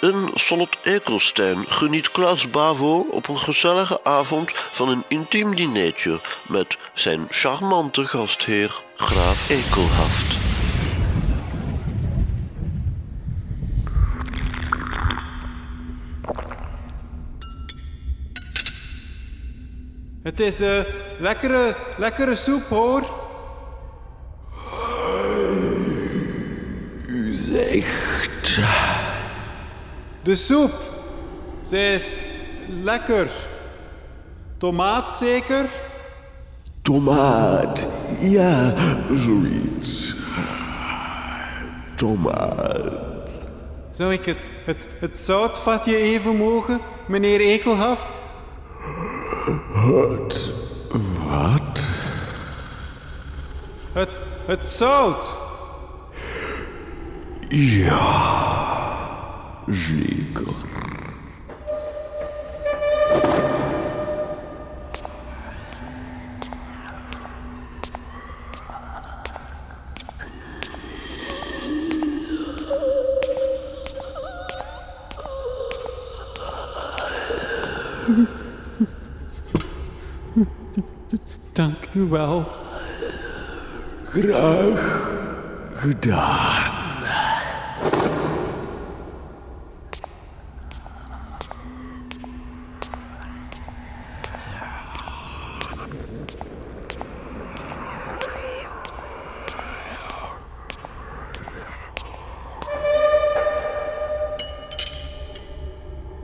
In Slot Ekelstein geniet Klaas Bavo op een gezellige avond van een intiem dinertje met zijn charmante gastheer Graaf Ekelhaft. Het is eh lekkere, lekkere soep hoor. U zegt. De soep. Ze is lekker. Tomaat zeker? Tomaat, ja, zoiets. Tomaat. Zou ik het, het, het zoutvatje even mogen, meneer Ekelhaft? Wat? Wat? Het, het zout. Ja, zeker. Dank u wel. Graag gedaan.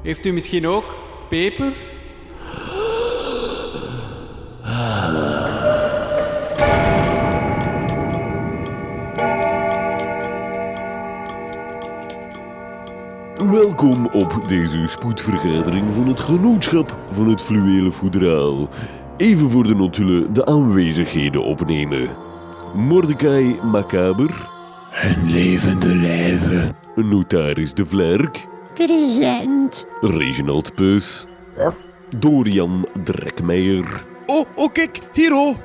Heeft u misschien ook peper? Welkom op deze spoedvergadering van het genootschap van het fluwelen voederaal. Even voor de notulen de aanwezigheden opnemen. Mordecai Macaber, Een levende lijve. notaris De Vlerk, Present. Reginald Peus, Dorian Drekmeijer. Oh, oh kijk, hier oh.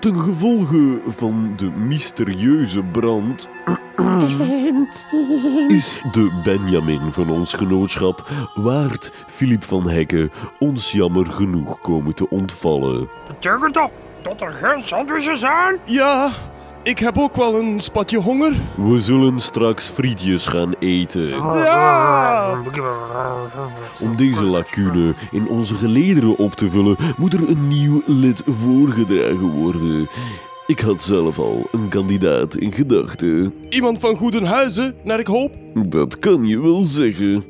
Ten gevolge van de mysterieuze brand is de Benjamin van ons genootschap, Waard Filip van Hekken, ons jammer genoeg komen te ontvallen. Betekent dat dat er geen sandwiches zijn? Ja, ik heb ook wel een spatje honger. We zullen straks frietjes gaan eten. Ja! Om deze lacune in onze gelederen op te vullen, moet er een nieuw lid voorgedragen worden. Ik had zelf al een kandidaat in gedachten. Iemand van goeden huizen, naar ik hoop. Dat kan je wel zeggen.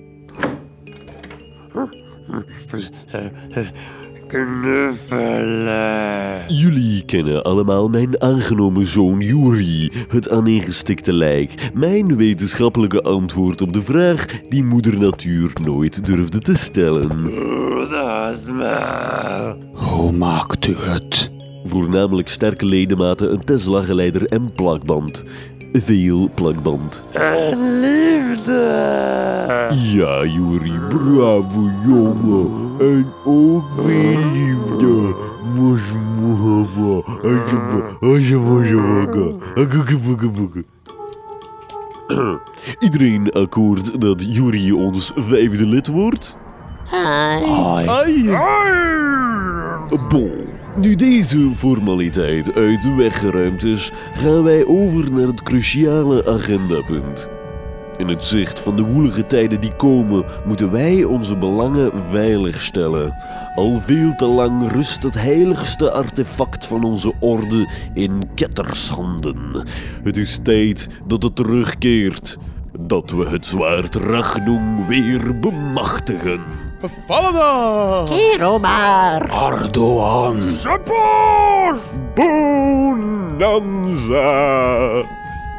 Knuffelen. Jullie kennen allemaal mijn aangenomen zoon Yuri, het aaneengestikte lijk. Mijn wetenschappelijke antwoord op de vraag die moeder natuur nooit durfde te stellen. Dat is maar. Hoe maakt u het? Voornamelijk sterke ledematen, een Tesla-geleider en plakband. Veel plakband. En liefde. Ja, Yuri, bravo jongen. En ook veel liefde. Iedereen akkoord dat Yuri ons vijfde lid wordt? Hi. Ai. Bon, nu deze formaliteit uit de weg geruimd is, gaan wij over naar het cruciale agendapunt. In het zicht van de woelige tijden die komen, moeten wij onze belangen veilig stellen. Al veel te lang rust het heiligste artefact van onze orde in kettershanden. Het is tijd dat het terugkeert. Dat we het zwaard Ragnum weer bemachtigen. Valada. Kero maar. Ardoan. Bonanza!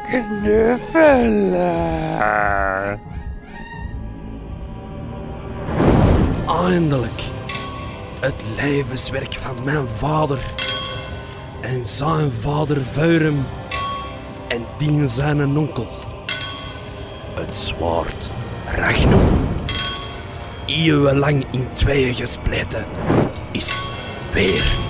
Knuffelen. Eindelijk. Het levenswerk van mijn vader. En zijn vader Vuirum. En die zijn onkel. Het zwaard Ragnum. Eeuwenlang in tweeën gespleten. Is weer